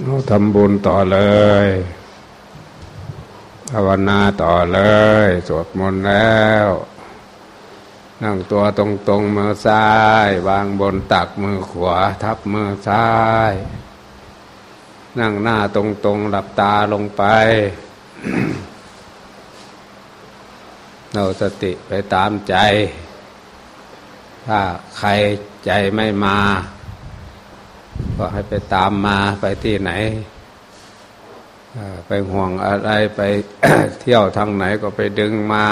เราทำบุญต่อเลยภาวนาต่อเลย สวดมนต์แล้ว นั่งตัวตรงตรงมือซ้าย วางบนตักมือขวา ทับมือซ้าย นั่งหน้าตรงตรงหลับตาลงไปเราสติไปตามใจ ถ้าใครใจไม่มา ก็ให้ไปตามมาไปที่ไหนไปห่วงอะไรไปเที่ยวทางไหนก็ไปดึงมา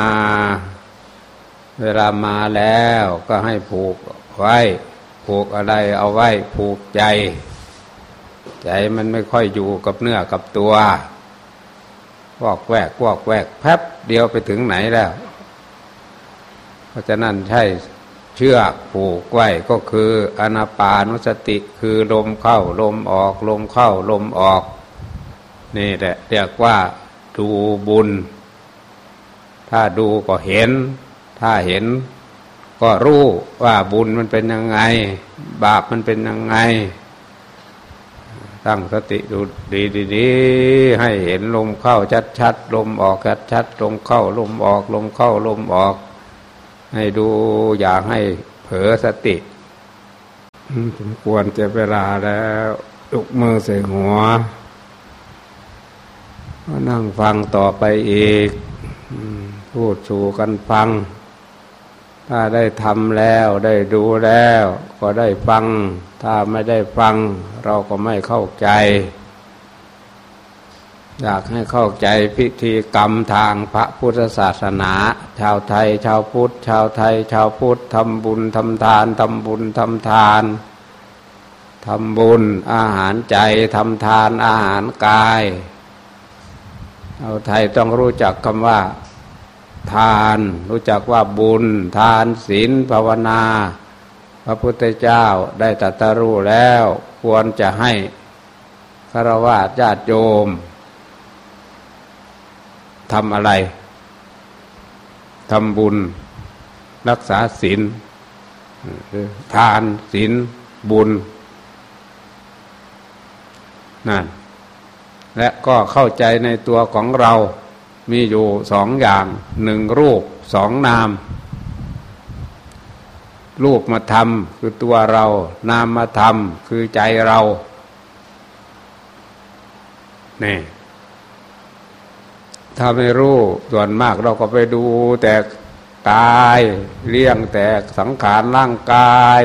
เวลามาแล้วก็ให้ผูกไว้ ผูกอะไรเอาไว้ผูกใจ ใจมันไม่ค่อยอยู่กับเนื้อกับตัววอกแวกวอกแวกแป๊บเดียวไปถึงไหนแล้ว เพราะฉะนั้นใช่ ชือกผูกไว้ก็คืออนาปานุสติคือลมเข้าลมออกลมเข้าลมออก นี่แหละเรียกว่าดูบุญ ถ้าดูก็เห็น ถ้าเห็นก็รู้ว่าบุญมันเป็นยังไง บาปมันเป็นยังไง ตั้งสติดูดีดีให้เห็นลมเข้าชัดชัดลมออกชัดชัดลมเข้าลมออกลมเข้าลมออก ให้ดูอย่าให้เผลอสติสมควรจะเวลาแล้วลุกมือใส่หัวก็นั่งฟังต่อไปอีก พูดสู่กันฟัง ถ้าได้ทำแล้วได้ดูแล้ว ก็ได้ฟัง ถ้าไม่ได้ฟัง เราก็ไม่เข้าใจ อยากให้เข้าใจพิธีกรรมทางพระพุทธศาสนา ชาวไทย ชาวพุทธ ชาวไทย ชาวพุทธทำบุญทำทานทำบุญทำทานทำบุญอาหารใจทำทานอาหารกายชาวไทยต้องรู้จักคำว่า ทาน รู้จักว่าบุญ ทานศีลภาวนา พระพุทธเจ้าได้ตรัสรู้แล้ว ควรจะให้ฆราวาสญาติโยม ทำอะไรทำบุญ รักษาศีลทานศีลบุญนั่นและก็เข้าใจในตัวของเรามีอยู่สองอย่างหนึ่งรูปสองนาม รูปมาทำคือตัวเรา นามมาทำคือใจเรา นี่ ถ้าไม่รู้ส่วนมากเราก็ไปดูแต่กายเลี้ยงแต่สังขารร่างกาย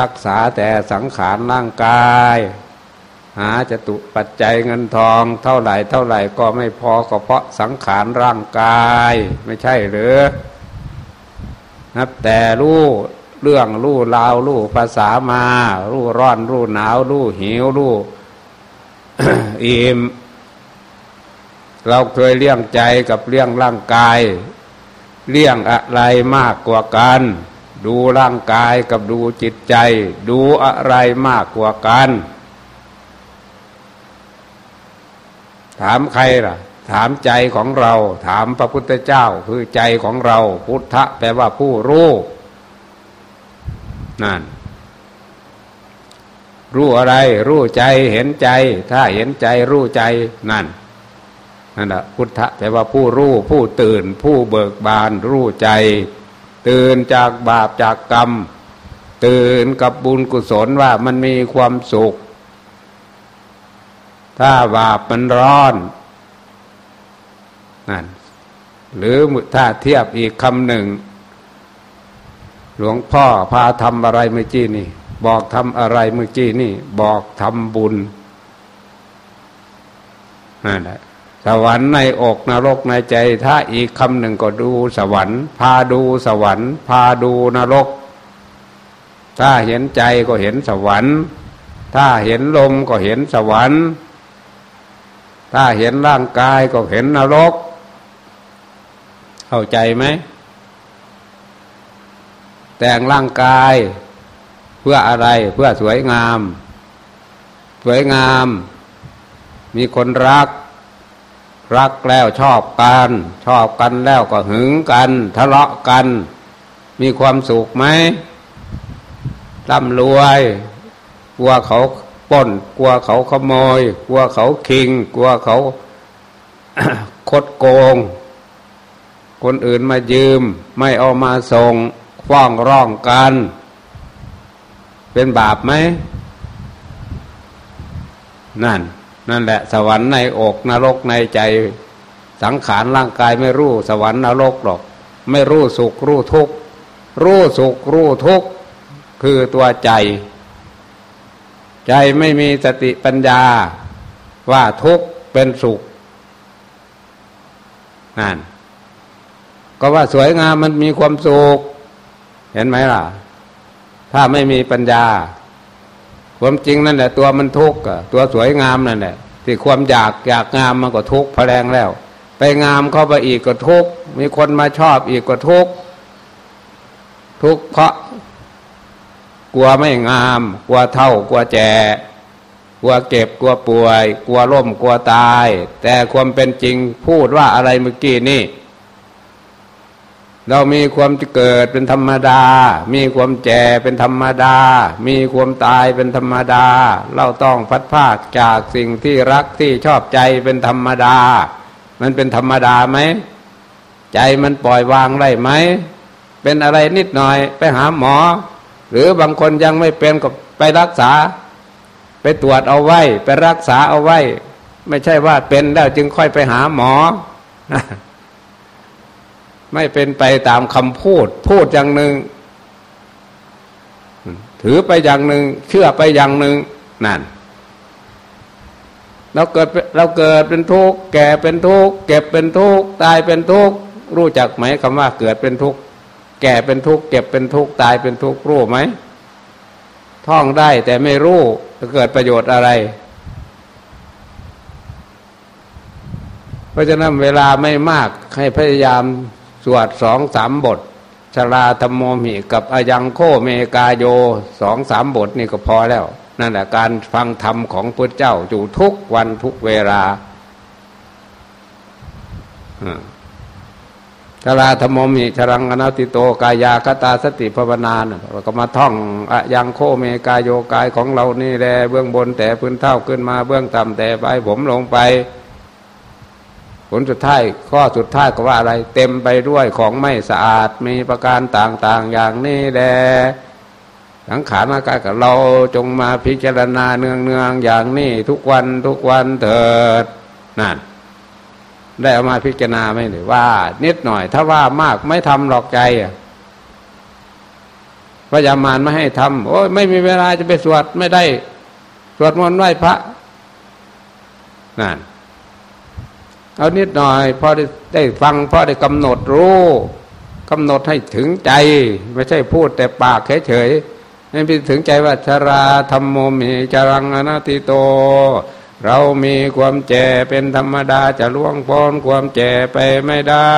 รักษาแต่สังขารร่างกาย หาจะตุปัจจัยเงินทองเท่าไหร่เท่าไหร่ก็ไม่พอก็เพราะสังขารร่างกายไม่ใช่หรือนับแต่รู้เรื่องรู้ราวรู้ภาษามา รู้ร้อนรู้หนาวรู้หิวรู้อิ่ม เราเคยเลี้ยงใจกับเลี้ยงร่างกาย เลี้ยงอะไรมากกว่ากัน ดูร่างกายกับดูจิตใจ ดูอะไรมากกว่ากัน ถามใครล่ะ ถามใจของเรา ถามพระพุทธเจ้าคือใจของเรา พุทธะแปลว่าผู้รู้นั่นรู้อะไร รู้ใจเห็นใจ ถ้าเห็นใจรู้ใจนั่น นั่นแหะพุทธะแปลว่าผู้รู้ผู้ตื่นผู้เบิกบานรู้ใจ ตื่นจากบาปจากกรรม ตื่นกับบุญกุศลว่ามันมีความสุข ถ้าบาปมันร้อนนั่นหรือถ้าเทียบอีกคำหนึ่ง หลวงพ่อพาทำอะไรเมื่อกี้นี่ บอกทำอะไรเมื่อกี้นี่ บอกทำบุญนั่นแหละ สวรรค์ในอกนรกในใจ ถ้าอีกคำหนึ่งก็ดูสวรรค์ พาดูสวรรค์ พาดูนรก ถ้าเห็นใจก็เห็นสวรรค์ ถ้าเห็นลมก็เห็นสวรรค์ ถ้าเห็นร่างกายก็เห็นนรก เข้าใจไหม แต่งร่างกายเพื่ออะไรเพื่อสวยงาม สวยงาม มีคนรัก รักแล้วชอบกัน ชอบกันแล้วก็หึงกัน ทะเลาะกัน มีความสุขไหมร่ำรวยกลัวเขาป้นกลัวเขาขโมยกลัวเขาคิงกลัวเขาคดโกง คนอื่นมายืม ไม่เอามาส่งฟ้องร้องกัน เป็นบาปไหม นั่น นั่นแหละ สวรรค์ในอกนรกในใจสังขารร่างกายไม่รู้ สวรรค์นรกหรอก ไม่รู้สุขรู้ทุกข์รู้สุขรู้ทุกข์คือตัวใจ ใจไม่มีสติปัญญาว่าทุกข์เป็นสุขนั่นก็ว่าสวยงามมันมีความสุขเห็นไหมล่ะ ถ้าไม่มีปัญญา ความจริงนั่นแหละตัวมันทุกข์ตัวสวยงามนั่นแหละที่ความอยากอยากงามมันก็ทุกข์พแรงแล้ว ไปงามเข้าไปอีกก็ทุกข์มีคนมาชอบอีกก็ทุกข์ทุกข์เพราะกลัวไม่งาม กลัวเท่ากลัวแจกลัวเก็บกลัวป่วย กลัวล่มกลัวตาย แต่ความเป็นจริงพูดว่าอะไรเมื่อกี้นี่ เรามีความเกิดเป็นธรรมดา มีความแก่เป็นธรรมดา มีความตายเป็นธรรมดา เราต้องพัดภาคจากสิ่งที่รักที่ชอบใจเป็นธรรมดา มันเป็นธรรมดาไหม ใจมันปล่อยวางได้ไหม เป็นอะไรนิดหน่อยไปหาหมอ หรือบางคนยังไม่เป็นก็ไปรักษา ไปตรวจเอาไว้ ไปรักษาเอาไว้ ไม่ใช่ว่าเป็นแล้วจึงค่อยไปหาหมอ ไม่เป็นไปตามคำพูด พูดอย่างหนึ่ง ถือไปอย่างหนึ่ง เชื่อไปอย่างหนึ่งนั่นเราเกิดเราเกิดเป็นทุกข์แก่เป็นทุกข์เก็บเป็นทุกข์ตายเป็นทุกข์รู้จักไหมคำว่าเกิดเป็นทุกข์แก่เป็นทุกข์เก็บเป็นทุกข์ตายเป็นทุกข์รู้ไหมท่องได้แต่ไม่รู้จะเกิดประโยชน์อะไร เพราะฉะนั้นเวลาไม่มากให้พยายาม วดสองสามบทชลาธรรมโมหิกับอายังโคเมกาโยสองสามบทนี่ก็พอแล้ว นั่นแหละการฟังธรรมของพระเจ้าอยู่ทุกวันทุกเวลาชราธรรมมิชรังอนาติโตกายาคตาสติภาวนานเราก็มาท่องอยังโคเมกาโยกายของเรานี่แหละเบื้องบนแต่พื้นเท่าขึ้นมาเบื้องต่ำแต่ใบผมลงไป ผลสุดท้ายข้อสุดท้ายก็ว่าอะไร เต็มไปด้วยของไม่สะอาดมีประการต่างๆอย่างนี้แหละสังขารอากายกับเราจงมาพิจารณาเนืองๆอย่างนี้ทุกวันทุกวันเถิดนั่นได้เอามาพิจารณาไหมหรือว่า นิดหน่อย ถ้าว่ามากไม่ทำหลอกใจพระยามานไม่ให้ทำโอ้ยไม่มีเวลาจะไปสวดไม่ได้ สวดมนต์ไหว้พระนั่น เอานิดหน่อยพอได้ได้ฟังพอได้กำหนดรู้กำหนดให้ถึงใจ ไม่ใช่พูดแต่ปากเฉยๆให้ไปถึงใจว่าชราธรรมโมมีจรังอนาติโต เรามีความแก่เป็นธรรมดาจะล่วงพ้นความแก่ไปไม่ได้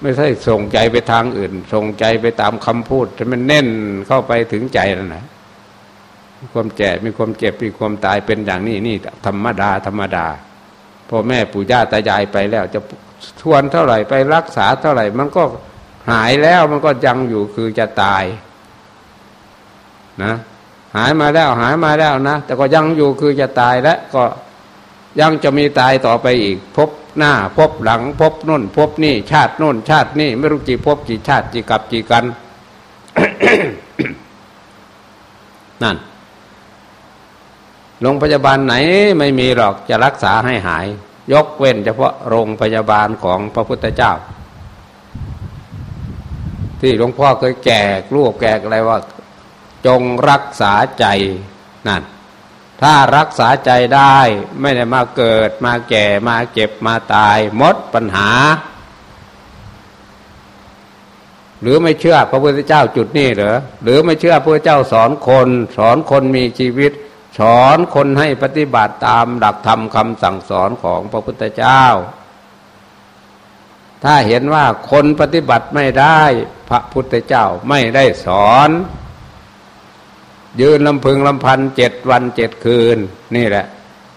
ไม่ใช่ส่งใจไปทางอื่น ส่งใจไปตามคำพูดจะมันเน้นเข้าไปถึงใจแล้วนะความแก่มีความเจ็บมีความตายเป็นอย่างนี้นี่ธรรมดาธรรมดา พ่อแม่ปู่ย่าตายายไปแล้ว จะทวนเท่าไหร่ไปรักษาเท่าไหร่ มันก็หายแล้วมันก็ยังอยู่คือจะตาย นะ หายมาแล้วหายมาแล้วนะ แต่ก็ยังอยู่คือจะตายและก็ยังจะมีตายต่อไปอีก พบหน้า พบหลัง พบน่น พบนี่ ชาติน่น ชาตินี่ไม่รู้กี่พบกี่ชาติกี่กับกี่กัน นั่น โรงพยาบาลไหนไม่มีหรอกจะรักษาให้หาย ยกเว้นเฉพาะโรงพยาบาลของพระพุทธเจ้า ที่หลวงพ่อเคยแจกรูปแจกอะไรว่า จงรักษาใจนั่นถ้ารักษาใจได้ไม่ได้มาเกิดมาแก่มาเจ็บมาตายหมดปัญหา หรือไม่เชื่อพระพุทธเจ้าจุดนี้เหรอหรือไม่เชื่อพระพุทธเจ้าสอนคน สอนคนมีชีวิต สอนคนให้ปฏิบัติตามหลักธรรมคำสั่งสอนของพระพุทธเจ้า ถ้าเห็นว่าคนปฏิบัติไม่ได้พระพุทธเจ้าไม่ได้สอน ยืนลำพึงลำพันเจ็ดวันเจ็ดคืน นี่แหละ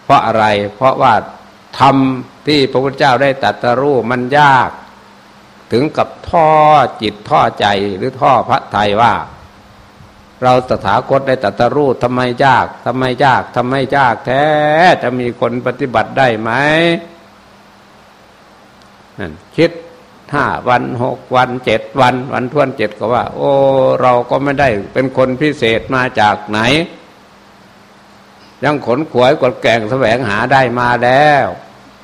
เพราะอะไรเพราะว่าทำที่พระพุทธเจ้าได้ตัดรู้มันยาก ถึงกับท่อจิตท่อใจหรือท่อพระไทยว่า เราตถาคตได้ตรัสรู้ทำไมยากทำไมยากทำไมยากแท้ จะมีคนปฏิบัติได้ไหมนั่นคิดห้าวันหกวันเจ็ดวัน วันทวนเจ็ดก็ว่า โอ้ เราก็ไม่ได้เป็นคนพิเศษมาจากไหน ยังขนขวยกดแก่งแสวงหาได้มาแล้ว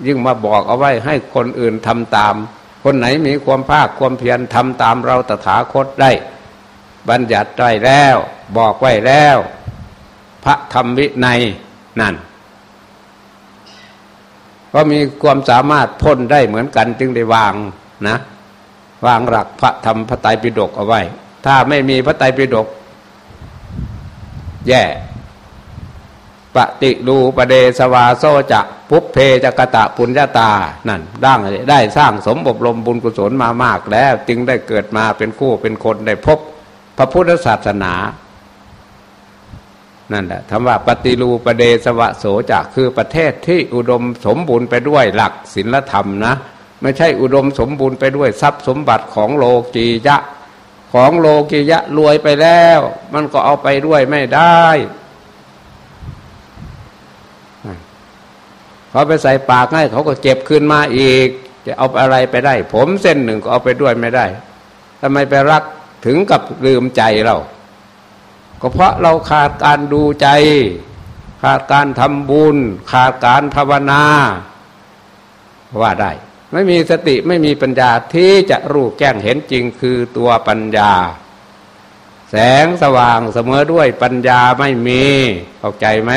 ยิ่งมาบอกเอาไว้ให้คนอื่นทำตาม คนไหนมีความภาคความเพียรทำตามเราตถาคตได้ บัญญัติได้แล้ว บอกไว้แล้ว พระธรรมวินัยนั่น ก็มีความสามารถพ้นได้เหมือนกันจึงได้วางนะ วางหลักพระธรรมพระไตรปิฎกเอาไว้ ถ้าไม่มีพระไตรปิฎกแย่ปฏิดูประเดสวาโซจะพุเพจกตะปุญญาตา นั่นดั้งได้สร้างสมบบรมบุญกุศลมามากแล้ว จึงได้เกิดมาเป็นคู่เป็นคนได้พบ พระพุทธศาสนา นั่นแหละคำว่าปฏิรูปเดสวะโสจะคือประเทศที่อุดมสมบูรณ์ไปด้วยหลักศีลธรรมนะ ไม่ใช่อุดมสมบูรณ์ไปด้วยทรัพย์สมบัติของโลกียะ ของโลกียะรวยไปแล้ว มันก็เอาไปด้วยไม่ได้เขาไปใส่ปากให้เขาก็เก็บคืนมาอีก จะเอาอะไรไปได้ ผมเส้นหนึ่งก็เอาไปด้วยไม่ได้ทำไมไปรัก ถึงกับลืมใจเรา ก็เพราะเราขาดการดูใจ ขาดการทำบุญ ขาดการภาวนาว่าได้ ไม่มีสติไม่มีปัญญาที่จะรู้แจ้งเห็นจริงคือตัวปัญญา แสงสว่างเสมอด้วยปัญญาไม่มีเข้าใจไหม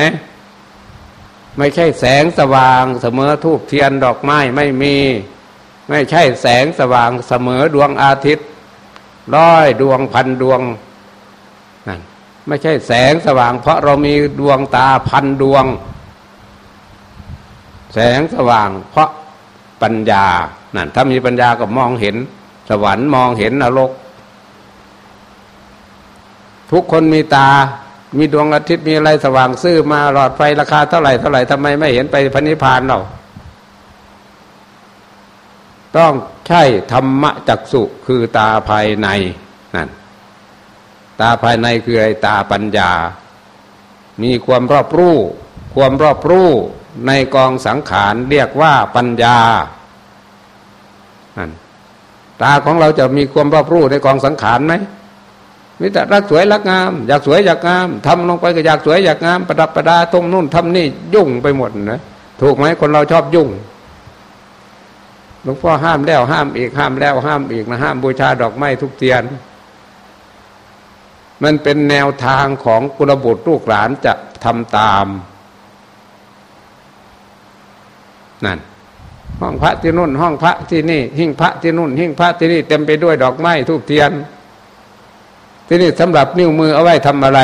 ไม่ใช่แสงสว่างเสมอทูบเทียนดอกไม้ไม่มี ไม่ใช่แสงสว่างเสมอดวงอาทิตย์ ร้อยดวงพันดวงนั่นไม่ใช่แสงสว่าง เพราะเรามีดวงตาพันดวง แสงสว่าง เพราะปัญญานั่นถ้ามีปัญญาก็มองเห็น สวรรค์มองเห็นนรก ทุกคนมีตา มีดวงอาทิตย์มีอะไรสว่าง ซื้อมาหลอดไฟราคาเท่าไหร่เท่าไหร่ทำไมไม่เห็นไปพระนิพานเรา ต้องใช่ธรรมจักสุคือตาภายในนั่นตาภายในคืออะไรตาปัญญา มีความรอบรู้ ความรอบรู้ในกองสังขารเรียกว่าปัญญาตาของเราจะมีความรอบรู้ในกองสังขารไหมมิแต่รักสวยรักงาม อยากสวยอยากงามทำลงไปก็อยากสวยอยากงาม ประดับประดาตรงนู่นทำนี่ยุ่งไปหมดนะถูกไหมคนเราชอบยุ่ง ลวงพ่อห้ามแล้วห้ามอีกห้ามแล้วห้ามอีกนะห้ามบูชาดอกไม้ทุกเทียน มันเป็นแนวทางของกุลบุตรลูกหลานจะทำตามนั่นห้องพระที่นู่น ห้องพระที่นี่ หิ้งพระที่นู่น หิ้งพระที่นี่เต็มไปด้วยดอกไม้ทูบเทียน ที่นี่สำหรับนิ้วมือเอาไว้ทำอะไร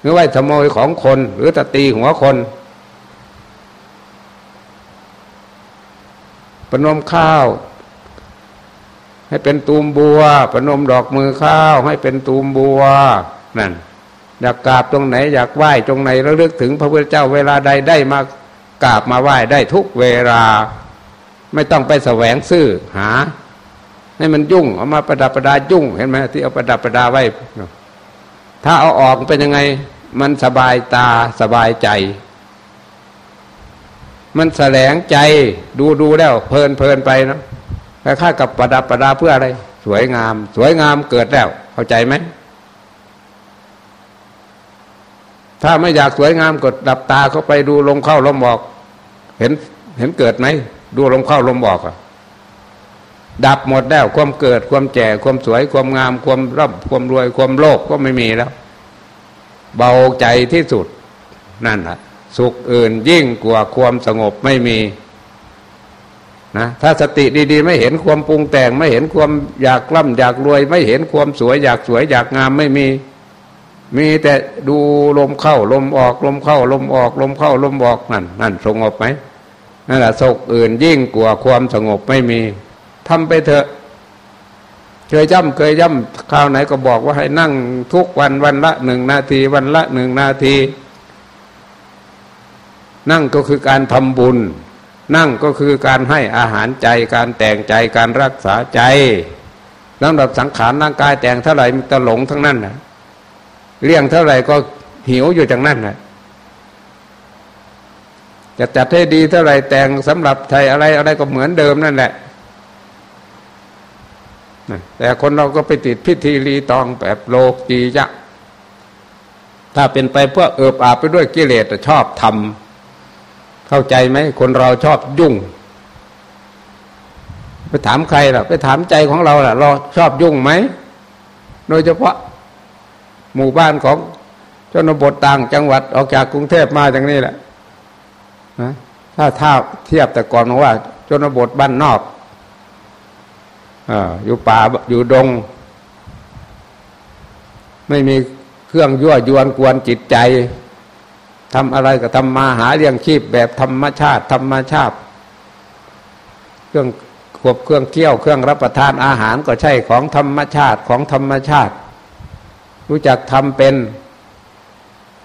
หรือไว้ขโมยของคน หรือตะตีหัวคน ปนมข้าว ให้เป็นตูมบัวปนมดอกมือข้าว ให้เป็นตูมบัวนั่นอยากกราบตรงไหนอยากไหว้ตรงไหนระลึกถึงพระพุทธเจ้าเวลาใดได้มากราบมาไหว้ได้ทุกเวลา ไม่ต้องไปแสวงซื้อหา ให้มันยุ่งเอามาประดับประดายุ่งเห็นไหมที่เอาประดับประดาไว้ ถ้าเอาออกเป็นยังไง มันสบายตาสบายใจ มันแสลงใจดูดูแล้วเพลินเพลินไปเนาะคล้ายๆกับประดับประดาเพื่ออะไร สวยงาม สวยงามเกิดแล้ว เข้าใจไหมถ้าไม่อยากสวยงามกดดับตาเข้าไปดูลมเข้าลมออก เห็นเห็นเกิดไหมดูลมเข้าลมออกอะดับหมดแล้วความเกิดความแก่ความสวยความงาม ความร่ำความรวยความโลภก็ไม่มีแล้ว เบาใจที่สุดนั่นแหละ สุขอื่นยิ่งกว่าความสงบไม่มีนะถ้าสติดี ๆ ไม่เห็นความปรุงแต่ง ไม่เห็นความอยากกล่ำอยากรวย ไม่เห็นความสวย อยากสวยอยากงามไม่มี มีแต่ดูลมเข้า ลมออกลมเข้า ลมออกลมเข้า ลมออกนั่นนั่นสงบไหมนั่นแหละโศกอื่นยิ่งกว่าความสงบไม่มีทำไปเถอะ เคยย่ำเคยย่ำคราวไหนก็บอกว่าให้นั่งทุกวันวันละหนึ่งนาที วันละหนึ่งนาที นั่งก็คือการทำบุญ นั่งก็คือการให้อาหารใจ การแต่งใจการรักษาใจลำดับสังขารร่างกายแต่งเท่าไหร่มันจะหลงทั้งนั้นนะเลี้ยงเท่าไหร่ก็หิวอยู่จังนั้นแหละจะจัดให้ดีเท่าไหร่แต่งสำหรับไทยอะไรอะไรก็เหมือนเดิมนั่นแหละแต่คนเราก็ไปติดพิธีรีตองแบบโลกจียะ ถ้าเป็นไปเพื่อเอิบอาบไปด้วยกิเลสชอบทำ เข้าใจไหมคนเราชอบยุ่ง ไปถามใครล่ะ ไปถามใจของเราล่ะ เราชอบยุ่งไหม โดยเฉพาะหมู่บ้านของชนบทต่างจังหวัดออกจากกรุงเทพมาอย่างนี้แหละนะถ้าถ้าเทียบแต่ก่อนว่าชนบทบ้านนอกออยู่ป่าอยู่ดง ไม่มีเครื่องยั่วยวนกวนจิตใจ ทำอะไรก็ทำมาหาเลี้ยงชีพแบบธรรมชาติธรรมชาติเครื่องขวบเครื่องเคี่ยวเครื่องรับประทานอาหารก็ใช่ของธรรมชาติของธรรมชาติ รู้จักทำเป็น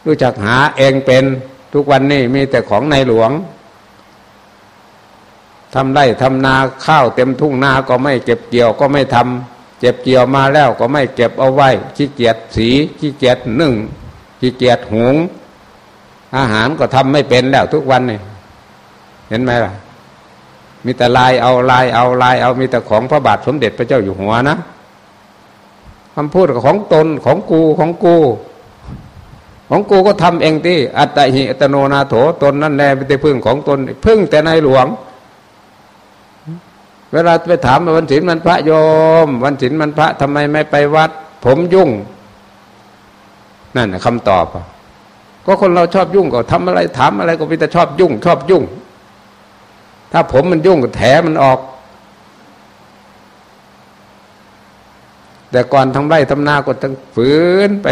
รู้จักหาเองเป็นทุกวันนี้มีแต่ของในหลวงทำไร่ทำนาข้าวเต็มทุ่งนาก็ไม่เก็บเกี่ยวก็ไม่ทำเจ็บเกี่ยวมาแล้วก็ไม่เก็บเอาไว้ขี้เกียจสีขี้เกียจนึ่งขี้เกียจหุง อาหารก็ทำไม่เป็นแล้วทุกวันนี่เห็นไหมล่ะ มีแต่ลายเอาลายเอาลายเอามีแต่ของพระบาทสมเด็จพระเจ้าอยู่หัวนะคำพูดของตนของกูของกู ของกูก็ทำเองที่อัตหิอัตโนนาโถตนนั่นแหละเป็นพึ่งของตนพึ่งแต่ในหลวง เวลาไปถามวันศีลมันพระโยม วันศีลมันพระทำไมไม่ไปวัด ผมยุ่ง นั่นคำตอบ ก็คนเราชอบยุ่งก็ทำอะไรถามอะไรก็พิจารชอบยุ่ง ชอบยุ่ง ถ้าผมมันยุ่งก็แถมันออก แต่ก่อนทำไร่ทำนาก็ต้องฝืนไป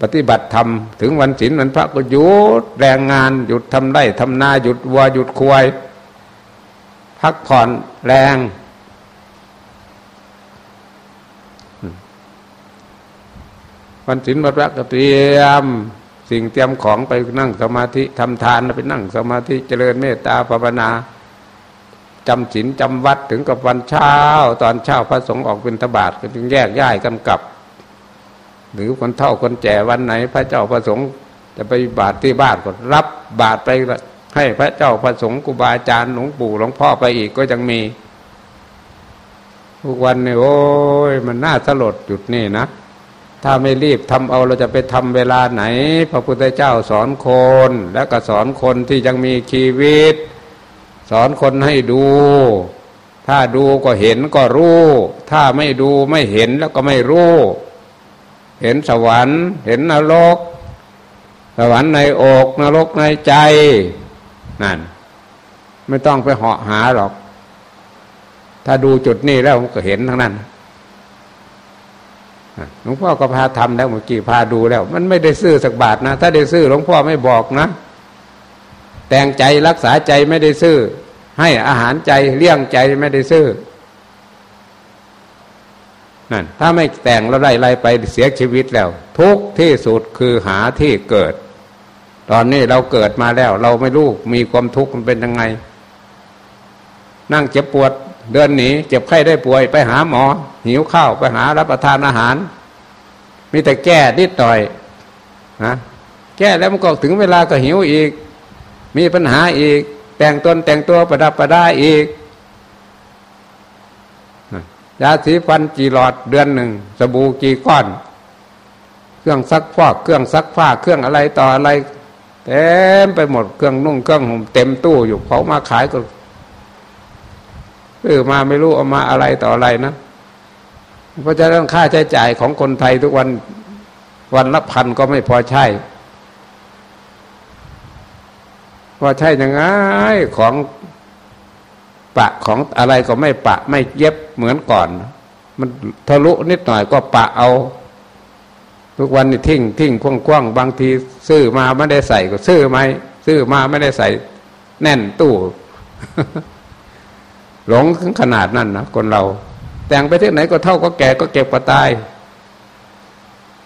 ปฏิบัติธรรมถึงวันศีลวันพระก็หยุดแรงงานหยุดทำไร่ทำนาหยุดวัวหยุดควายพักผ่อนแรง วันศีลวันพระก็เตรียม สิ่งเตรียมของไปนั่งสมาธิทำทานไปนั่งสมาธิเจริญเมตตาภาวนาจำศีลจำวัดถึงกับวันเช้า ตอนเช้าพระสงฆ์ออกเป็นตบาทก็จึงแยกย้ายกันกลับ หรือคนเท่าคนแก่วันไหน พระเจ้าพระสงฆ์จะไปบาทที่บ้านก็รับบาทไปให้พระเจ้าพระสงฆ์ครูบาอาจารย์หลวงปู่หลวงพ่อไปอีกก็ยังมีทุกวันนี่โอ้ยมันน่าสลดจุดนี่นะ ถ้าไม่รีบทำเอาเราจะไปทำเวลาไหน พระพุทธเจ้าสอนคน และก็สอนคนที่ยังมีชีวิต สอนคนให้ดู ถ้าดูก็เห็นก็รู้ ถ้าไม่ดูไม่เห็นแล้วก็ไม่รู้ เห็นสวรรค์ เห็นนรก สวรรค์ในอกนรกในใจนั่นไม่ต้องไปเหาะหาหรอก ถ้าดูจุดนี้แล้วก็เห็นทั้งนั้น หลวงพ่อก็พาทำแล้วเมื่อกี้พาดูแล้ว มันไม่ได้ซื้อสักบาทนะ ถ้าได้ซื้อหลวงพ่อไม่บอกนะ แต่งใจรักษาใจไม่ได้ซื้อ ให้อาหารใจเลี้ยงใจไม่ได้ซื้อนั่นถ้าไม่แต่งแล้วไล่ไล่ไปเสียชีวิตแล้ว ทุกที่สุดคือหาที่เกิด ตอนนี้เราเกิดมาแล้ว เราไม่รู้มีความทุกข์มันเป็นยังไง นั่งเจ็บปวด เดินหนีเจ็บไข้ได้ป่วยไปหาหมอ หิวข้าวไปหารับประทานอาหาร มีแต่แก้นิดหน่อยนะแก้แล้วมันก็ถึงเวลาก็หิวอีก มีปัญหาอีก แต่งตนแต่งตัวประดับประดาอีกยาสีฟันกี่หลอดเดือนหนึ่งสบู่กี่ก้อน เครื่องซักฟอกเครื่องซักผ้าเครื่องอะไรต่ออะไรเต็มไปหมดเครื่องนุ่งเครื่องห่มเต็มตู้อยู่เขามาขายก็ ซื้อมาไม่รู้เอามาอะไรต่ออะไรนะ เพราะฉะนั้นค่าใช้จ่ายของคนไทยทุกวันวันละพันก็ไม่พอใช่พอใช่ยังไงของปะของอะไรก็ไม่ปะ ไม่เย็บเหมือนก่อน มันทะลุนิดหน่อยก็ปะเอา ทุกวันนี่ทิ้งทิ้งคว่างคว่างบางที ซื้อมาไม่ได้ใส่ก็ซื้อไหมซื้อมาไม่ได้ใส่ แน่นตู้ หลงถึงขนาดนั้นนะคนเรา แต่งไปที่ไหนก็เท่าก็แก่ก็เก็บก็ตาย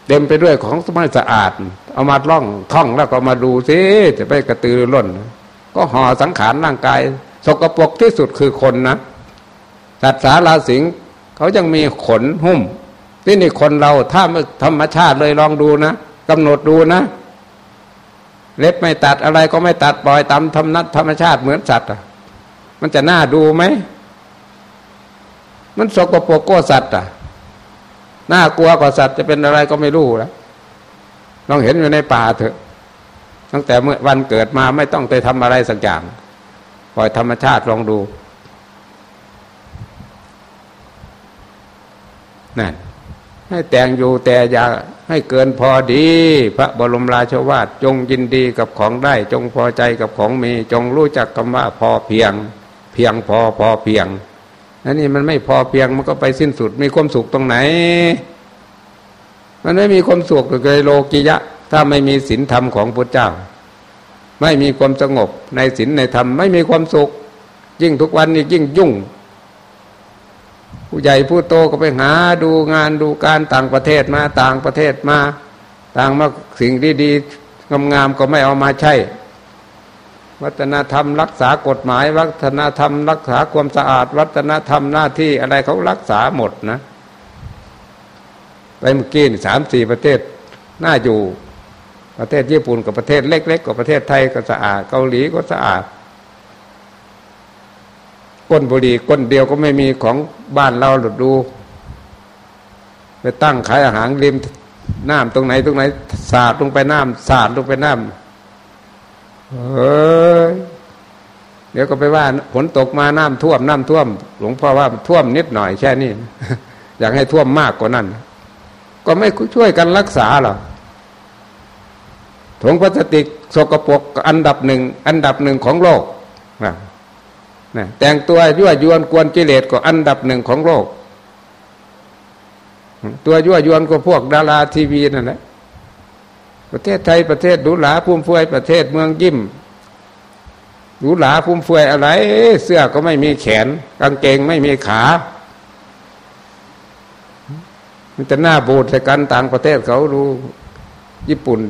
เต็มไปด้วยของสมัยสะอาด เอามาล่องท่องแล้วก็มาดูซิจะไปกระตือร้นก็ห่อสังขารร่างกาย สกปรกที่สุดคือคนนะสัตว์สาราสิงเขายังมีขนหุ้ม ที่นี่คนเราถ้าธรรมชาติเลยลองดูนะกำหนดดูนะเล็บไม่ตัดอะไรก็ไม่ตัดปล่อยตามธรรมนัตธรรมชาติเหมือนสัตว์อะ มันจะน่าดูไหม มันสกปรกก็สัตว์อะน่ากลัวกว่าสัตว์จะเป็นอะไรก็ไม่รู้แล้วลองเห็นอยู่ในป่าเถอะ ตั้งแต่เมื่อวันเกิดมาไม่ต้องไปทำอะไรสักอย่าง ปล่อยธรรมชาติลองดูนั่นให้แต่งอยู่แต่อย่าให้เกินพอดี พระบรมราชวาทจงยินดีกับของได้ จงพอใจกับของมี จงรู้จักคำว่าพอเพียง เพียงพอพอเพียงอันนี้มันไม่พอเพียงมันก็ไปสิ้นสุด มีความสุขตรงไหน มันไม่มีความสุขเลยโลกิยะ ถ้าไม่มีศีลธรรมของพระเจ้า ไม่มีความสงบในศีลในธรรมไม่มีความสุข ยิ่งทุกวันนี้ยิ่งยุ่ง ผู้ใหญ่ผู้โตก็ไปหาดูงานดูการต่างประเทศมาต่างประเทศมา ต่างมาสิ่งดีๆงามๆก็ไม่เอามาใช้ วัฒนธรรมรักษากฎหมาย วัฒนธรรมรักษาความสะอาด วัฒนธรรมหน้าที่อะไรเขารักษาหมดนะ ไปเมื่อกี้สามสี่ประเทศน่าอยู่ ประเทศญี่ปุ่นกับประเทศเล็กๆกว่าประเทศไทยก็สะอาดเกาหลีก็สะอาดก้นบุหรี่ก้นเดียวก็ไม่มีของบ้านเราหลุดดูไปตั้งขายอาหารริมน้ำตรงไหนตรงไหนสาดลงไปน้ำสาดลงไปน้ำ เฮ้ยเดี๋ยวก็ไปว่าฝนตกมาน้ำท่วมน้ำท่วม หลวงพ่อว่าท่วมนิดหน่อยแค่นี้อยากให้ท่วมมากกว่านั้น ก็ไม่ช่วยกันรักษาหรอกถุงพลาสติกสกปรกอันดับหนึ่งอันดับหนึ่งของโลกนะนะแต่งตัวยั่วยวนกวนกิเลสก็อันดับหนึ่งของโลก ตัวยั่วยวนก็พวกดาราทีวีนั่นแหละ ประเทศไทยประเทศดูหลาพุ่มเฟือยประเทศเมืองยิ้มดูหลาพุ่มเฟือยอะไร เสื้อก็ไม่มีแขน กางเกงไม่มีขามันจะหน้าบูดใส่กันต่างประเทศเขาดูญี่ปุ่น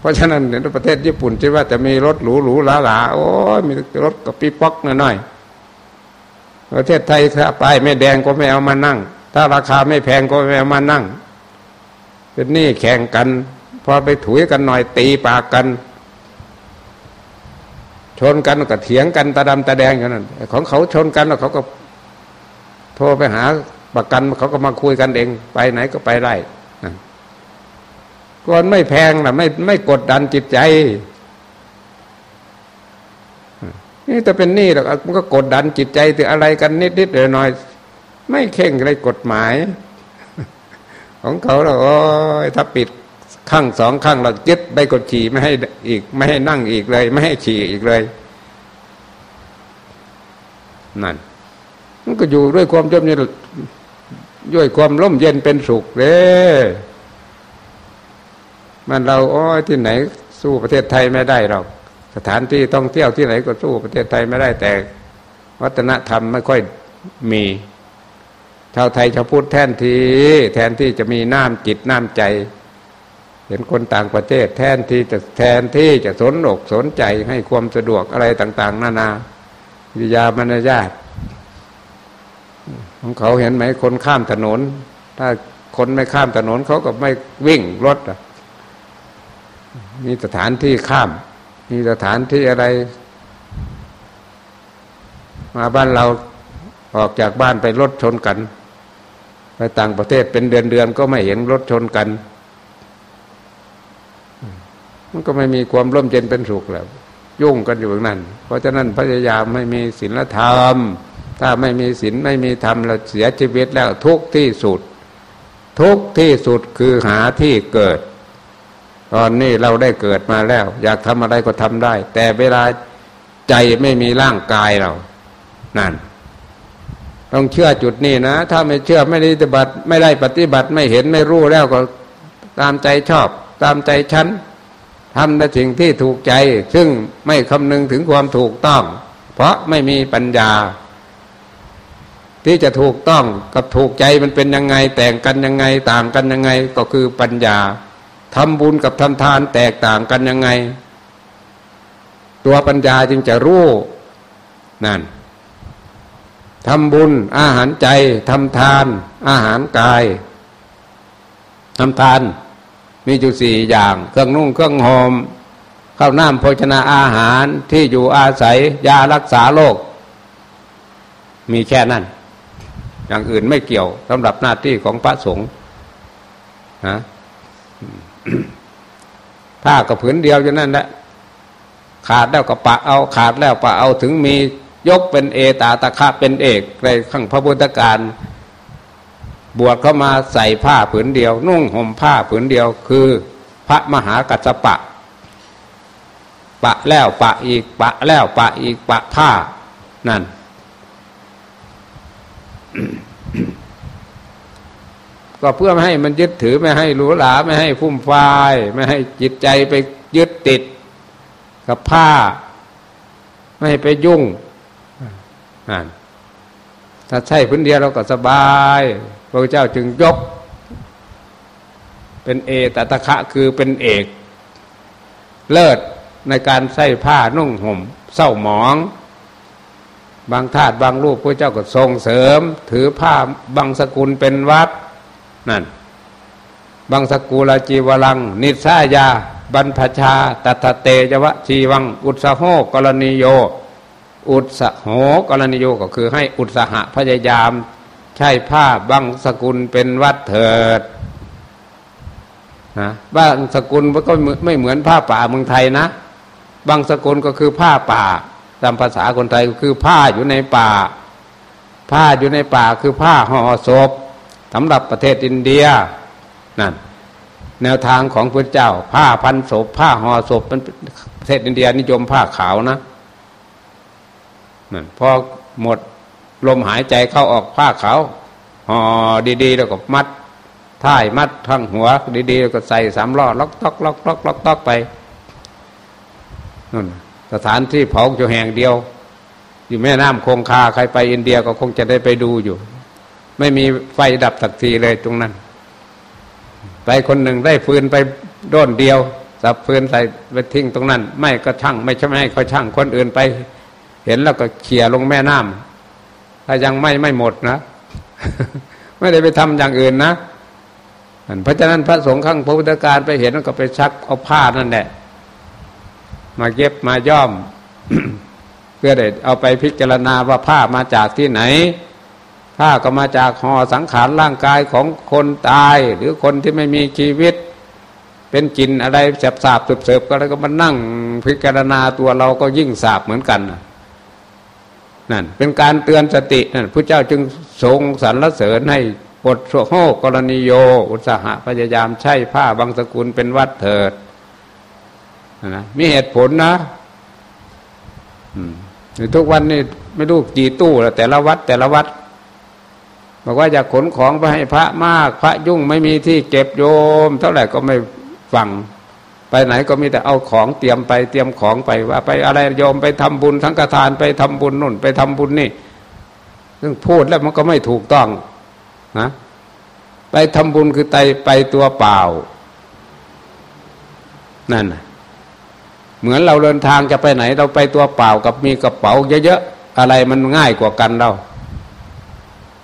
เพราะฉะนั้นในประเทศญี่ปุ่นคิดว่าจะมีรถหรูหรูหลาหลาโอ้ยมีรถกับปีป๊อกหน่อยๆประเทศไทยถ้าป้ายไม่แดงก็ไม่เอามานั่ง ถ้าราคาไม่แพงก็ไม่เอามานั่ง เป็นนี่แข่งกัน อไปถุยกันหน่อยตีปากกัน ชนกันก็เถียงกันตาดำตาแดงอย่างนั้น ของเขาชนกันแล้วเขาก็โทรไปหาประกันเขาก็มาคุยกันเอง ไปไหนก็ไปได้ก่อนไม่แพงนะไม่ไม่กดดันจิตใจนี่แต่เป็นนี่หรอกมันก็กดดันจิตใจถึงอะไรกันนิดนิดหน่อย ไม่เข่งอะไรกฎหมาย ของเขาเราโอ้ยถ้าปิด ข้างสองข้างเรายึดใบกดขี่ไม่ให้อีก ไม่ให้นั่งอีกเลย ไม่ให้ขี่อีกเลย นั่น มันก็อยู่ด้วยความร่มเย็นด้วยความร่มเย็นเป็นสุขเลยมันเราโอ้ยที่ไหนสู้ประเทศไทยไม่ได้หรอกสถานที่ท่องเที่ยวที่ไหนก็สู้ประเทศไทยไม่ได้แต่ วัฒนธรรมไม่ค่อยมีชาวไทยชาวพุทธแทนที่แทนที่จะมีน้ำจิตน้ำใจ เห็นคนต่างประเทศแทนที่จะแทนที่จะสนอกสนใจให้ความสะดวกอะไรต่าง ๆ นานาวิยามารยาทของเขาเห็นไหมคนข้ามถนน ถ้าคนไม่ข้ามถนนเขาก็ไม่วิ่งรถอะมีสถานที่ข้าม มีสถานที่อะไร มาบ้านเราออกจากบ้านไปรถชนกัน ไปต่างประเทศเป็นเดือนเดือนก็ไม่เห็นรถชนกัน มันก็ไม่มีความร่มเย็นเป็นสุขแล้ว ยุ่งกันอยู่อย่างนั้น เพราะฉะนั้นพยายามไม่มีศีลธรรม ถ้าไม่มีศีลไม่มีธรรมเราเสียชีวิตแล้วทุกที่สุด ทุกที่สุดคือหาที่เกิด ตอนนี้เราได้เกิดมาแล้ว อยากทำอะไรก็ทำได้ แต่เวลาใจไม่มีร่างกายเรา นั่นต้องเชื่อจุดนี้นะ ถ้าไม่เชื่อไม่ได้ปฏิบัติ ไม่ได้ปฏิบัติไม่เห็นไม่รู้แล้วก็ตามใจชอบ ตามใจฉัน ทำในสิ่งที่ถูกใจ ซึ่งไม่คำนึงถึงความถูกต้อง เพราะไม่มีปัญญา ที่จะถูกต้องกับถูกใจมันเป็นยังไง แต่งกันยังไงต่างกันยังไงก็คือปัญญาทำบุญกับทำทานแตกต่างกันยังไง ตัวปัญญาจึงจะรู้นั่นทำบุญอาหารใจทำทาน อาหารกายทำทาน มีอยู่สี่อย่าง เครื่องนุ่งเครื่องหอมข้าวน้ำโภชนาอาหารที่อยู่อาศัยยารักษาโรคมีแค่นั้น อย่างอื่นไม่เกี่ยวสำหรับหน้าที่ของพระสงฆ์นะผ้ากับผืนเดียวอยู่นั่นแหละขาดแล้วก็ปะเอาขาดแล้วปะเอาถึงมียกเป็นเอตาตะคะเป็นเอกในขั้งพระพุทธการ บวชเข้ามาใส่ผ้าผืนเดียว นุ่งห่มผ้าผืนเดียว คือ พระมหากัสปะ ปะแล้วปะอีกปะแล้วปะอีกปะผ้านั่นก็เพื่อไม่ให้มันยึดถือไม่ให้หรูหราไม่ให้ฟุ่มฟายไม่ให้จิตใจไปยึดติด กับผ้า ไม่ให้ไปยุ่งถ้าใช่พื้นเดียวเราก็สบาย พระเจ้าจึงยก เป็นเอตตะคะคือเป็นเอก เลิศในการใส่ผ้านุ่งห่มเศร้าหมอง บางธาตุบางรูปพระเจ้าก็ทรงเสริม ถือผ้าบางสกุลเป็นวัดนั่นบางสกุลจีวรัง นิสายา บรรพชาตัตเตยวะชีวัง อุตสโหกรณีโย อุตสโหกรณีโยก็คือให้อุตสหะพยายาม ใช้ผ้าบางสกุลเป็นวัดเถิดนะบางสกุลมันก็ไม่เหมือนผ้าป่าเมืองไทยนะ บางสกุลก็คือผ้าป่า ตามภาษาคนไทยก็คือผ้าอยู่ในป่า ผ้าอยู่ในป่าคือผ้าห่อศพสำหรับประเทศอินเดียนั่นแนวทางของพระเจ้า ผ้าพันศพ ผ้าห่อศพเป็นประเทศอินเดียนิยมผ้าขาวนะนั่นพอหมด ลมหายใจเข้าออกผ้าขาวห่อดีๆ แล้วก็มัดท้ายมัดทั้งหัว ดีๆ แล้วก็ใส่สามล้อล็อกตอกล็อกล็อกล็อกตอกไปนั่นสถานที่เผาอยู่แห่งเดียว อยู่แม่น้ำคงคาใครไปอินเดียก็คงจะได้ไปดูอยู่ ไม่มีไฟดับสักทีเลยตรงนั้น ไปคนหนึ่งได้ฟืนไปโด้นเดียว สับฟืนใส่ไปทิ้งตรงนั้น ไม่ก็ช่าง ไม่ใช่ไม่เขาช่างคนอื่นไป เห็นแล้วก็เขี่ยลงแม่น้ำ ถ้ายังไม่ไม่หมดนะ ไม่ได้ไปทำอย่างอื่นนะเพราะฉะนั้นพระสงฆ์ข้างพระพุทธการไปเห็นก็ไปชักเอาผ้านั่นแหละมาเก็บมาย่อม เพื่อได้เอาไปพิจารณาว่าผ้ามาจากที่ไหน ผ้าก็มาจากห่อสังขารร่างกายของคนตาย หรือคนที่ไม่มีชีวิต เป็นกินอะไรแสบสาบเสิบก็แล้วก็มานั่งพิจารณาตัวเราก็ยิ่งสาบเหมือนกันนั่ นเป็นการเตือนสตินั่นพระเจ้าจึงทรงสรรเสริญให้ปดโสโหกรณีโย อุตสาหะพยายามใช้ผ้าบางสกุลเป็นวัดเถิดนะมีเหตุผลนะทุกวันนี้ไม่รู้กี่ตู้แล้วแต่ละวัดแต่ละวัดบอกว่าอยากขนของไปให้พระมาก พระยุ่งไม่มีที่เก็บโยม เท่าไหร่ก็ไม่ฟัง ไปไหนก็มีแต่เอาของเตรียมไปเตรียมของไปว่าไปอะไรโยมไปทำบุญทั้งกระทานไปทำบุญนุ่น ไปทำบุญนี่ซึ่งพูดแล้วมันก็ไม่ถูกต้องนะไปทำบุญคือไปไปตัวเปล่า นั่นเหมือนเราเดินทางจะไปไหน เราไปตัวเปล่ากับมีกระเป๋าเยอะๆอะไรมันง่ายกว่ากันเรา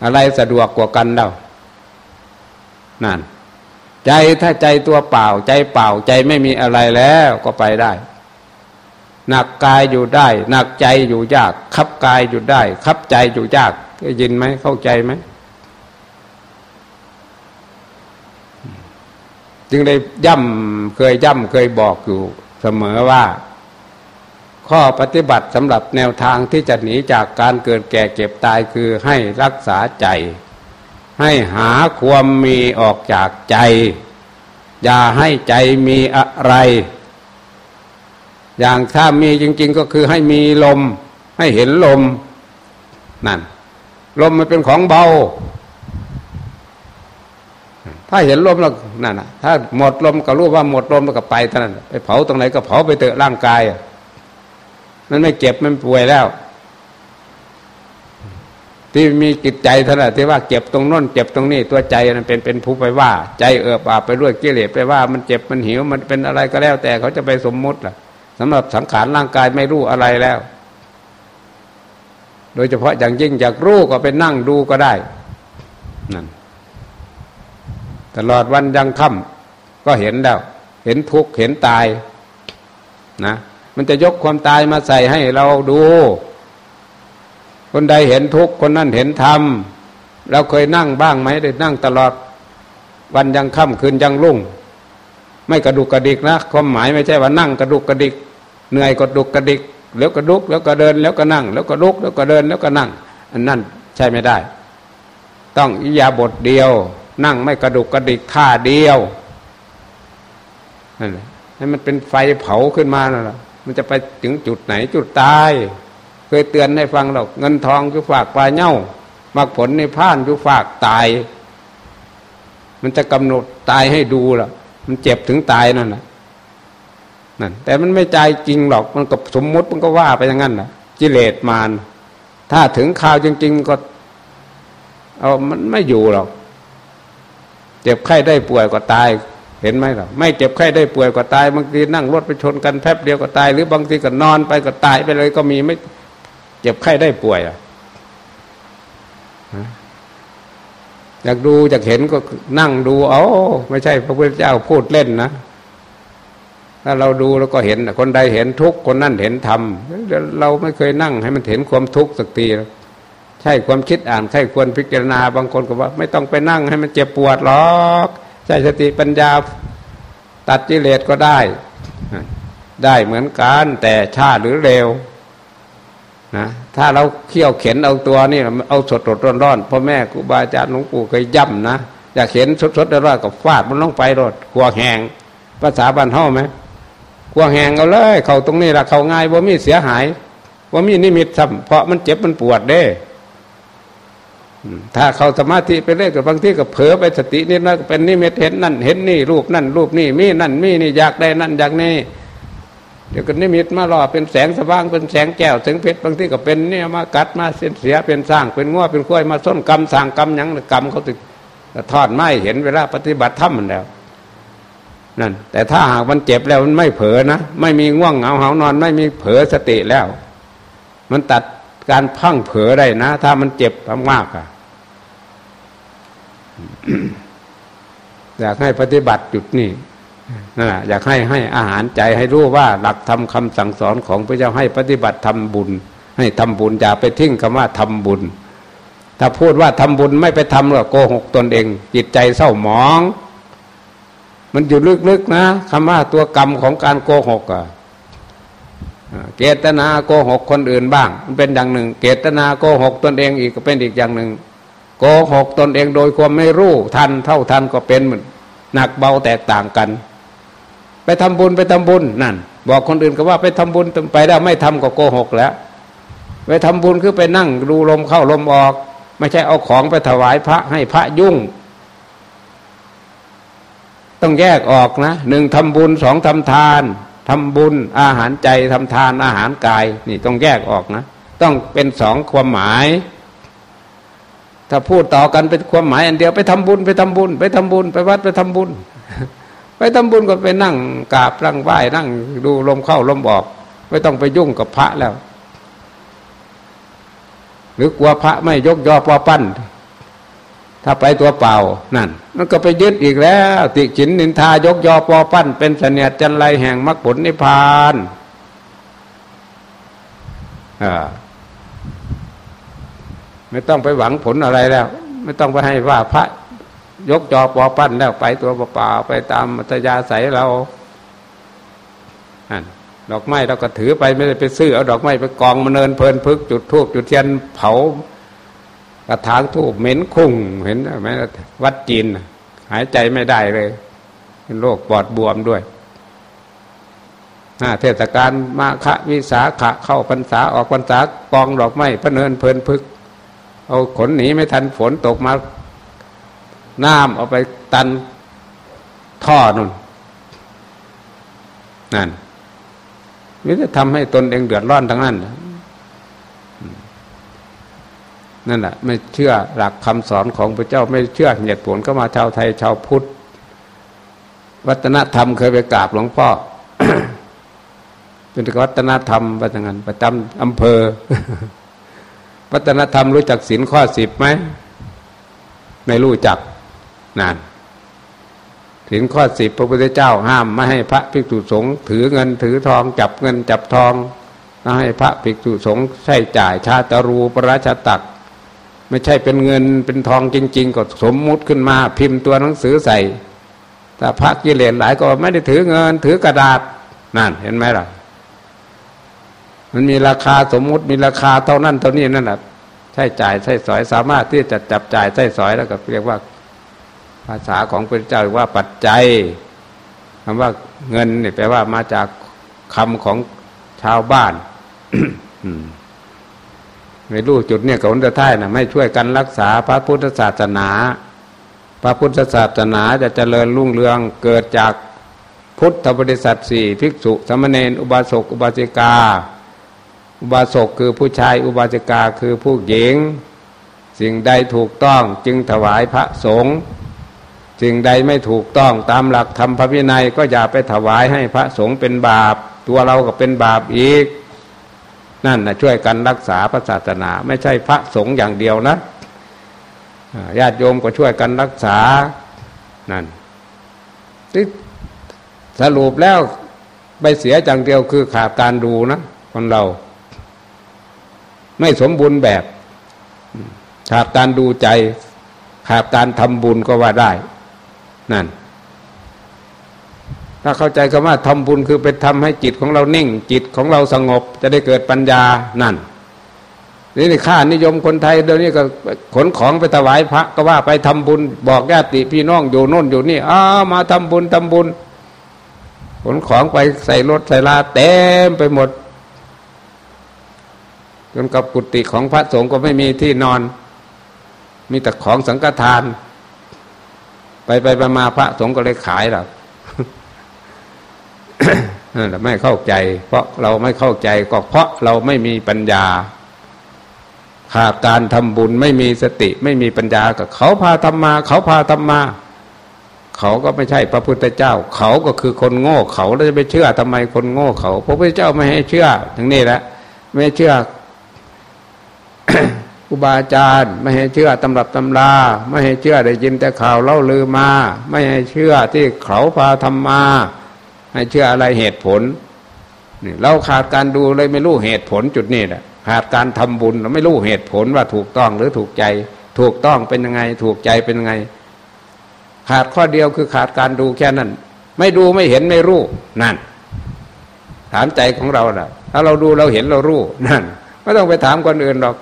อะไรสะดวกกว่ากันเล่านั่น ใจถ้าใจตัวเปล่า ใจเปล่าใจไม่มีอะไรแล้วก็ไปได้ หนักกายอยู่ได้ หนักใจอยู่ยาก คับกายอยู่ได้ คับใจอยู่ยากได้ยินไหมเข้าใจไหมจึงได้ย่ำเคยย่ำเคยบอกอยู่เสมอว่า ข้อปฏิบัติสำหรับแนวทางที่จะหนีจากการเกิดแก่เก็บตายคือให้รักษาใจ ให้หาความมีออกจากใจ อย่าให้ใจมีอะไร อย่างถ้ามีจริง ๆ ก็คือให้มีลม ให้เห็นลม นั่น ลมมันเป็นของเบา ถ้าเห็นลมแล้วนั่นนะถ้าหมดลมก็รู้ว่าหมดลมแล้วก็ไปเท่านั้นไปเผาตรงไหนก็เผาไปเตอะร่างกายอะมันไม่เจ็บมันป่วยแล้ว ที่มีจิตใจเท่านั้นที่ว่าเจ็บตรงน้นเจ็บตรงนี้ตัวใจมันเป็นเป็นผู้ไปว่า ใจเอือบอาไปด้วยกิเลสไปว่ามันเจ็บมันหิวมันเป็นอะไรก็แล้ว แต่เขาจะไปสมมุติล่ะสำหรับสังขารร่างกายไม่รู้อะไรแล้ว โดยเฉพาะอย่างยิ่งอยากรู้ก็ไปนั่งดูก็ได้นั่นตลอดวันยังค่ำก็เห็นแล้ว เห็นทุกข์เห็นตายนะมันจะยกความตายมาใส่ให้เราดู คนใดเห็นทุกข์คนนั้นเห็นธรรมเราเคยนั่งบ้างไหมได้นั่งตลอด วันยังค่ำคืนยังรุ่ง ไม่กระดุกกระดิกนะความหมายไม่ใช่ว่านั่งกระดุกกระดิก เหนื่อยกระดุกกระดิกแล้วก็ลุกแล้วก็เดินแล้วก็นั่ง แล้วก็ลุกแล้วก็เดินแล้วก็นั่ง อันนั้นใช่ไม่ได้ ต้องอิยาบทเดียว นั่งไม่กระดุกกระดิกท่าเดียวนั่นแหละให้มันเป็นไฟเผาขึ้นมานั่นแหละมันจะไปถึงจุดไหนจุดตาย ยเตือนให้ฟังหรอก เงินทองอยู่ฝากปลาเน่ามรรคผลในพานอยู่ฝากตาย มันจะกำหนดตายให้ดูล่ะ มันเจ็บถึงตายนั่นแหละนั่นแต่มันไม่ใจจริงหรอกมันก็สมมุติมันก็ว่าไปอย่างนั้นนะกิเลสมารถ้าถึงข่าวจริง ๆ ก็ เอามันไม่อยู่หรอก เจ็บไข้ได้ป่วยก็ตายเห็นไหมครับไม่เจ็บไข้ได้ป่วยก็ตายบางทีนั่งรถไปชนกันแป๊บเดียวก็ตาย หรือบางทีก็นอนไปก็ตายไปเลยก็มีไม่ เจ็บไข้ได้ป่วยอะอยากดูอยากเห็นก็นั่งดูเอาไม่ใช่พระพุทธเจ้าพูดเล่นนะถ้าเราดูแล้วก็เห็น คนใดเห็นทุกคนนั่นเห็นธรรมเราไม่เคยนั่งให้มันเห็นความทุกข์สักทีใช่ความคิดอ่านใช่ควรพิจารณาบางคนก็ว่า ไม่ต้องไปนั่งให้มันเจ็บปวดหรอกใช่สติปัญญาตัดจิเลสก็ได้ ได้เหมือนกันแต่ชาหรือเร็ว นะถ้าเราเขี่ยวเข็นเอาตัวนี่เอาสดสดร้อนร้อนพ่อแม่ครูบาอาจารย์หลวงปู่เคยย่ำนะอยากเห็นสดสดร้อนกับฟาดมันลงไปรถกลัวแหงภาษาบ้านเฮ้าไหมกลัวแหงเอาเลย เขาตรงนี้ละเขาง่ายว่ามีเสียหายว่ามีนิมิตซ้ำเพราะมันเจ็บมันปวดเด้ถ้าเขาสมาธิไปเรื่อยกับบางที่ก็เผลอไปสตินิดนะเป็นนิมิตเห็นนั่นเห็นนี่รูปนั่นรูปนี่มีนั่นมีนี่อยากได้นั่นอยากนี่ เดี๋ยวก็นิมิตมาหล่อเป็นแสงสว่างเป็นแสงแก้วแสงเพชรบางที่ก็เป็นเนี่ยมากัดมาเส้นเสียเป็นสร้างเป็นง้อเป็นข้อยมาส้นกรรมสร้างกรรมยังกรรมเขาติดทอดไม้เห็นเวลาปฏิบัติธรรมมันแล้วนั่นแต่ถ้าหากมันเจ็บแล้วมันไม่เผลอนะไม่มีง่วงเหงาเหานอน ไม่มีเผลอสติแล้ว มันตัดการพังเผลอได้นะ ถ้ามันเจ็บมากๆอะอยากให้ปฏิบัติจุดนี้ นั่นแหละอยากให้ให้อาหารใจให้รู้ว่าหลักธรรมคาสั่งสอนของพระเจ้าให้ปฏิบัติทำบุญ ให้ทำบุญอย่าไปทิ้งคำว่าทำบุญ ถ้าพูดว่าทำบุญไม่ไปทำก็โกหกตนเอง จิตใจเศร้าหมอง มันอยู่ลึกๆนะคำว่าตัวกรรมของการโกหกอะเกตนาโกหกคนอื่นบ้าง มันเป็นอย่างหนึ่ง เกตนาโกหกตนเองอีกก็เป็นอีกอย่างหนึ่งโกหกตนเองโดยความไม่รู้ทันเท่าทันก็เป็นหนักเบาแตกต่างกัน ไปทำบุญไปทำบุญนั่น บอกคนอื่นก็ว่าไปทำบุญไปแล้วไม่ทำก็โกหกแล้ว ไปทำบุญคือไปนั่งดูลมเข้าลมออก ไม่ใช่เอาของไปถวายพระให้พระยุ่ง ต้องแยกออกนะหนึ่งทำบุญสองทำทานทำบุญอาหารใจทำทานอาหารกาย นี่ต้องแยกออกนะ ต้องเป็นสองความหมาย ถ้าพูดต่อกันเป็นความหมาย อันเดียวไปทำบุญไปทำบุญ ไปทำบุญ ไปวัดไปทำบุญ ไปทำบุญก็ไปนั่งกราบร่างไหว้นั่งดูลมเข้าลมออก ไม่ต้องไปยุ่งกับพระแล้ว หรือกลัวพระไม่ยกยอปอปั้น ถ้าไปตัวเปล่านั่นมันก็ไปยึดอีกแล้ว ติฉินนินทายกยอปอปั้น เป็นเสนียดจันไรแห่งมรรคผลนิพพานอ่าไม่ต้องไปหวังผลอะไรแล้ว ไม่ต้องไปให้ว่าพระ ยกจอปอปั้นแล้วไปตัวเปล่าไปตามมัตยาใสเราดอกไม้เราก็ถือไปไม่ได้ไปซื้อเอาดอกไม้ไปกองมาเนินเพลินพึกจุดทูบจุดเทียนเผากระถางทูบเหม็นคุ้งเห็นไหมวัดจีนหายใจไม่ได้เลยเป็นโรคปอดบวมด้วยเทศกาลมาฆวิสาขะเข้าพรรษาออกพรรษากองดอกไม้พระเนินเพลินพึก เอาขนหนีไม่ทันฝนตกมา น้ำเอาไปตันท่อนุ่นนั่นมิจะทำให้ตนเองเดือดร้อนทั้งนั้นนั่นแหละไม่เชื่อหลักคำสอนของพระเจ้าไม่เชื่อเหตุผลก็มาชาวไทยชาวพุทธ วัฒนธรรมเคยไปกราบหลวงพ่อเป็นวัฒนธรรมประจำประจำอำเภอ วัฒนธรรมรู้จักศีลข้อสิบไหม ไม่รู้จัก นานถึงข้อสิบพระพุทธเจ้าห้ามไม่ให้พระภิกษุสงฆ์ถือเงินถือทองจับเงินจับทองไม่ให้พระภิกษุสงฆ์ใช้จ่ายชาตรูปราชตัก ไม่ใช่เป็นเงินเป็นทองจริง ๆ ก็สมมุติขึ้นมาพิมพ์ตัวหนังสือใส่แต่พระกิเลสหลายก็ไม่ได้ถือเงินถือกระดาษนั่นเห็นไหมล่ะ มันมีราคาสมมุติมีราคาเท่านั้นเท่านี้นั่นแหละใช้จ่ายใช้สอยสามารถที่จะจับจ่ายใช้สอยแล้วก็เรียกว่า ภาษาของพระเจ้าว่าปัจจัยคำว่าเงินนี่แปลว่ามาจากคำของชาวบ้านไม่รู้จุดเนี่ยกับอุตท้ายนะไม่ช่วยกันรักษาพระพุทธศาสนา พระพุทธศาสนาจะเจริญรุ่งเรืองเกิดจากพุทธบริษัทสี่ภิกษุสมณเณรอุบาสกอุบาสิกา อุบาสกคือผู้ชายอุบาสิกาคือผู้หญิง สิ่งใดถูกต้องจึงถวายพระสงฆ์ สิ่งใดไม่ถูกต้องตามหลักธรรมพระวินัยก็อย่าไปถวายให้พระสงฆ์เป็นบาป ตัวเราก็เป็นบาปอีก นั่นนะช่วยกันรักษาพระศาสนา ไม่ใช่พระสงฆ์อย่างเดียวนะญาติโยมก็ช่วยกันรักษานั่นสรุปแล้วไปเสียจังเดียวคือขาดการดูนะคนเรา ไม่สมบูรณ์แบบ ขาดการดูใจ ขาดการทำบุญก็ว่าได้ นั่น ถ้าเข้าใจคำว่าทำบุญคือไปทำให้จิตของเรานิ่ง จิตของเราสงบ จะได้เกิดปัญญานั่นนี่ข้านิยมคนไทยเดี๋ยวนี้ก็ขนของไปถวายพระก็ว่าไปทำบุญ บอกญาติพี่น้องอยู่โน่นอยู่นี่อ้ามาทำบุญทำบุญ ขนของไปใส่รถใส่ลาเต็มไปหมดจนกับกุฏิของพระสงฆ์ก็ไม่มีที่นอน มีแต่ของสังฆทาน ไปไปไปมาพระสงฆ์ก็เลยขายหรอกแต่ไม่เข้าใจ เพราะเราไม่เข้าใจก็เพราะเราไม่มีปัญญาขาดการทำบุญไม่มีสติ ไม่มีปัญญากับเขาพาทำมา เขาพาทำมา เขาก็ไม่ใช่พระพุทธเจ้า เขาก็คือคนโง่เขาจะไปเชื่อทำไมคนโง่เขาพระพุทธเจ้าไม่ให้เชื่อทั้งนี้แหละไม่เชื่อ อุบาจารย์ ไม่ให้เชื่อตำรับตำรา ไม่ให้เชื่อได้ยินแต่ข่าวเล่าลือมา ไม่ให้เชื่อที่เขาพาทำมา ให้เชื่ออะไรเหตุผลนี่เราขาดการดูเลยไม่รู้เหตุผลจุดนี้แหละขาดการทำบุญเราไม่รู้เหตุผลว่าถูกต้องหรือถูกใจ ถูกต้องเป็นยังไง ถูกใจเป็นยังไง ขาดข้อเดียวคือขาดการดูแค่นั้น ไม่ดูไม่เห็นไม่รู้นั่น ถามใจของเราแหละถ้าเราดูเราเห็นเรารู้นั่นไม่ต้องไปถามคนอื่นหรอก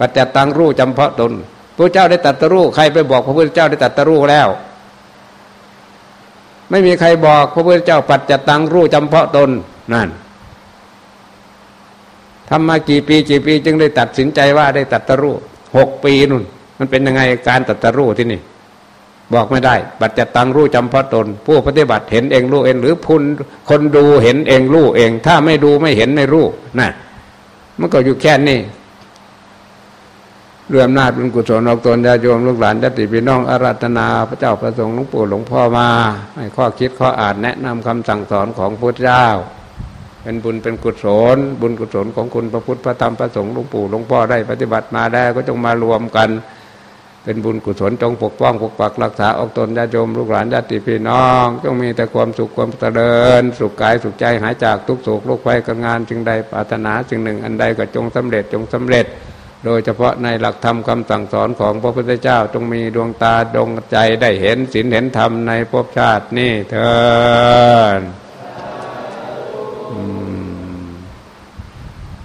ปัจจตังรู้จำเพาะตนพระเจ้าได้ตัดตรู้ใครไปบอกพระพุทธเจ้าได้ตัดตรู้แล้ว ไม่มีใครบอกพระพุทธเจ้า ปัจจตังรู้จำเพาะตนนั่นทำมากี่ปีกี่ปีจึงได้ตัดสินใจว่าได้ตัดตรู้หกปีนู่น มันเป็นยังไงการตัดตรู้ที่นี่ บอกไม่ได้ ปัจจตังรู้จำเพาะตน ผู้ปฏิบัติเห็นเองรู้เอง หรือพุนคนดูเห็นเองรู้เอง ถ้าไม่ดูไม่เห็นไม่รู้นั่นมันก็อยู่แค่นี้ เรื่องอำนาจเป็นกุศลออกตนญาโยมลูกหลานญาติพี่น้องอาราธนาพระเจ้าประสงค์หลวงปู่หลวงพ่อมาให้ข้อคิดข้ออ่านแนะนำคำสั่งสอนของพระเจ้า เป็นบุญเป็นกุศล บุญกุศลของคุณพระพุทธพระธรรมพระสงฆ์หลวงปู่หลวงพ่อได้ปฏิบัติมาได้ก็จงมารวมกัน เป็นบุญกุศลจงปกป้องปกปักรักษาออกตนญาโยมลูกหลานญาติพี่น้องจงมีแต่ความสุขความเจริญ สุขกายสุขใจหายจากทุกโศกโรคภัยกับงานจึงใดปรารถนาสิ่งหนึ่ง อันใดก็จงสำเร็จจงสำเร็จ โดยเฉพาะในหลักธรรมคำสั่งสอนของพระพุทธเจ้าจงมีดวงตาดวงใจได้เห็นศีลเห็นธรรมในภพชาตินี่เถิด